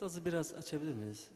Sazı biraz açabilir miyiz?